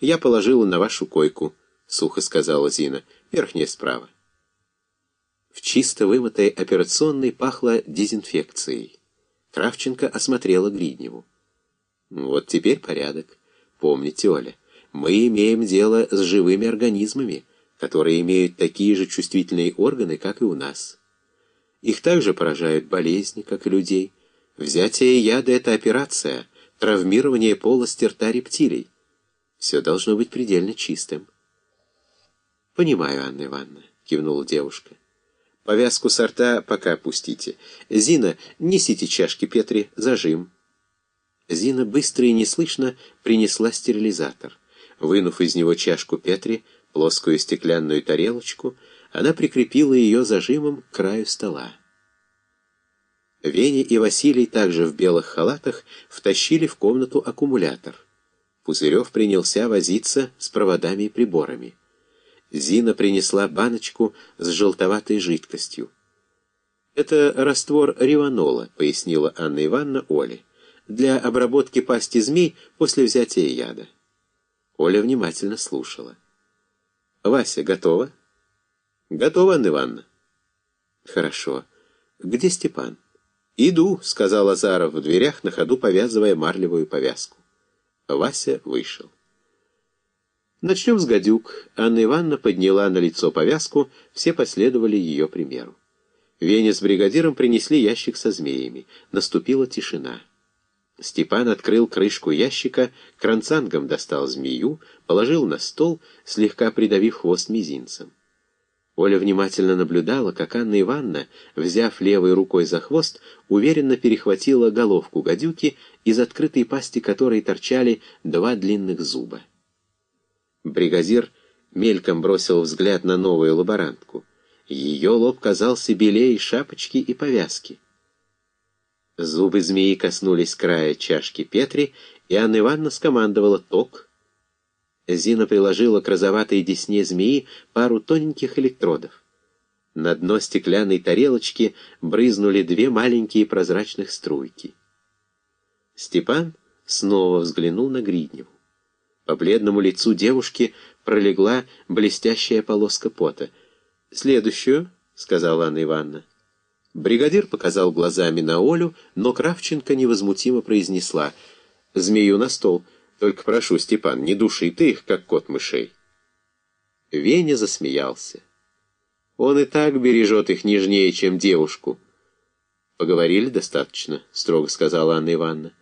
я положила на вашу койку», — сухо сказала Зина. «Верхняя справа». В чисто вымытой операционной пахло дезинфекцией. Кравченко осмотрела Гридневу. «Вот теперь порядок. Помните, Оля, мы имеем дело с живыми организмами, которые имеют такие же чувствительные органы, как и у нас. Их также поражают болезни, как и людей. Взятие яда — это операция, травмирование полости рта рептилий. Все должно быть предельно чистым. «Понимаю, Анна Ивановна», — кивнула девушка. «Повязку с рта пока опустите. Зина, несите чашки Петре, зажим». Зина быстро и неслышно принесла стерилизатор. Вынув из него чашку Петри, плоскую стеклянную тарелочку, она прикрепила ее зажимом к краю стола. Веня и Василий, также в белых халатах, втащили в комнату аккумулятор. Пузырев принялся возиться с проводами и приборами. Зина принесла баночку с желтоватой жидкостью. «Это раствор риванола», — пояснила Анна Ивановна Оле, «для обработки пасти змей после взятия яда». Оля внимательно слушала. «Вася, готова?» «Готова, Анна Ивановна». «Хорошо. Где Степан?» «Иду», — сказал Азаров в дверях, на ходу повязывая марлевую повязку. Вася вышел. «Начнем с гадюк». Анна Ивановна подняла на лицо повязку, все последовали ее примеру. Веня с бригадиром принесли ящик со змеями. Наступила тишина. Степан открыл крышку ящика, кранцангом достал змею, положил на стол, слегка придавив хвост мизинцем. Оля внимательно наблюдала, как Анна Ивановна, взяв левой рукой за хвост, уверенно перехватила головку гадюки, из открытой пасти которой торчали два длинных зуба. Бригадир мельком бросил взгляд на новую лаборантку. Ее лоб казался белее шапочки и повязки. Зубы змеи коснулись края чашки Петри, и Анна Ивановна скомандовала «ток», Зина приложила к розоватой десне змеи пару тоненьких электродов. На дно стеклянной тарелочки брызнули две маленькие прозрачных струйки. Степан снова взглянул на Гридневу. По бледному лицу девушки пролегла блестящая полоска пота. «Следующую», — сказала Анна Ивановна. Бригадир показал глазами на Олю, но Кравченко невозмутимо произнесла «Змею на стол». Только прошу, Степан, не души ты их, как кот мышей. Веня засмеялся. Он и так бережет их нежнее, чем девушку. Поговорили достаточно, строго сказала Анна Ивановна.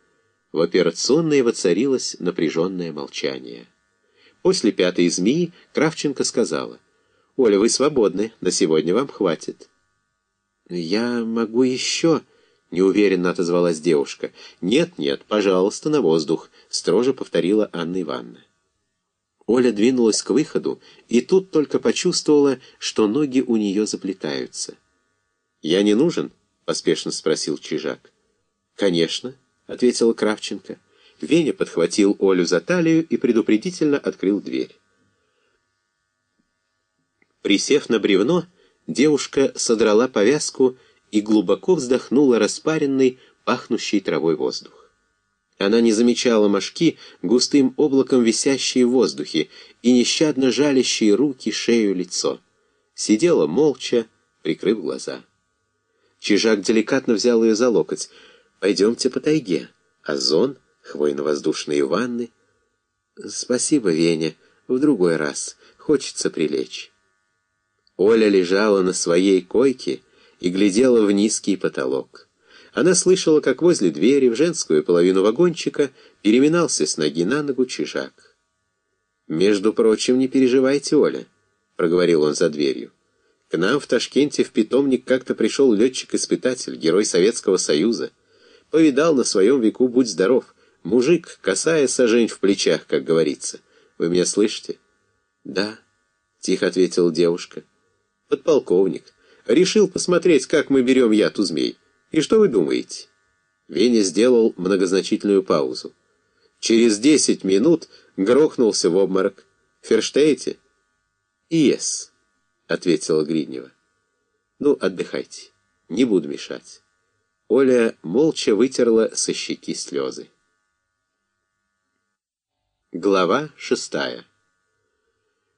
В операционной воцарилось напряженное молчание. После пятой змеи Кравченко сказала, «Оля, вы свободны, на сегодня вам хватит». «Я могу еще...» неуверенно отозвалась девушка. «Нет, нет, пожалуйста, на воздух», — строже повторила Анна Ивановна. Оля двинулась к выходу, и тут только почувствовала, что ноги у нее заплетаются. «Я не нужен?» — поспешно спросил Чижак. «Конечно», — ответила Кравченко. Веня подхватил Олю за талию и предупредительно открыл дверь. Присев на бревно, девушка содрала повязку и глубоко вздохнула распаренный, пахнущий травой воздух. Она не замечала мошки, густым облаком висящие в воздухе, и нещадно жалящие руки, шею, лицо. Сидела молча, прикрыв глаза. Чижак деликатно взял ее за локоть. «Пойдемте по тайге. Озон, хвойно-воздушные ванны». «Спасибо, Веня. В другой раз. Хочется прилечь». Оля лежала на своей койке, и глядела в низкий потолок. Она слышала, как возле двери в женскую половину вагончика переминался с ноги на ногу чижак. «Между прочим, не переживайте, Оля», — проговорил он за дверью. «К нам в Ташкенте в питомник как-то пришел летчик-испытатель, герой Советского Союза. Повидал на своем веку, будь здоров, мужик, касая сажень в плечах, как говорится. Вы меня слышите?» «Да», — тихо ответила девушка. «Подполковник. Решил посмотреть, как мы берем яд у змей. И что вы думаете?» Веня сделал многозначительную паузу. Через десять минут грохнулся в обморок. «Ферштейте?» «Ес», — ответила Гриднева. «Ну, отдыхайте. Не буду мешать». Оля молча вытерла со щеки слезы. Глава шестая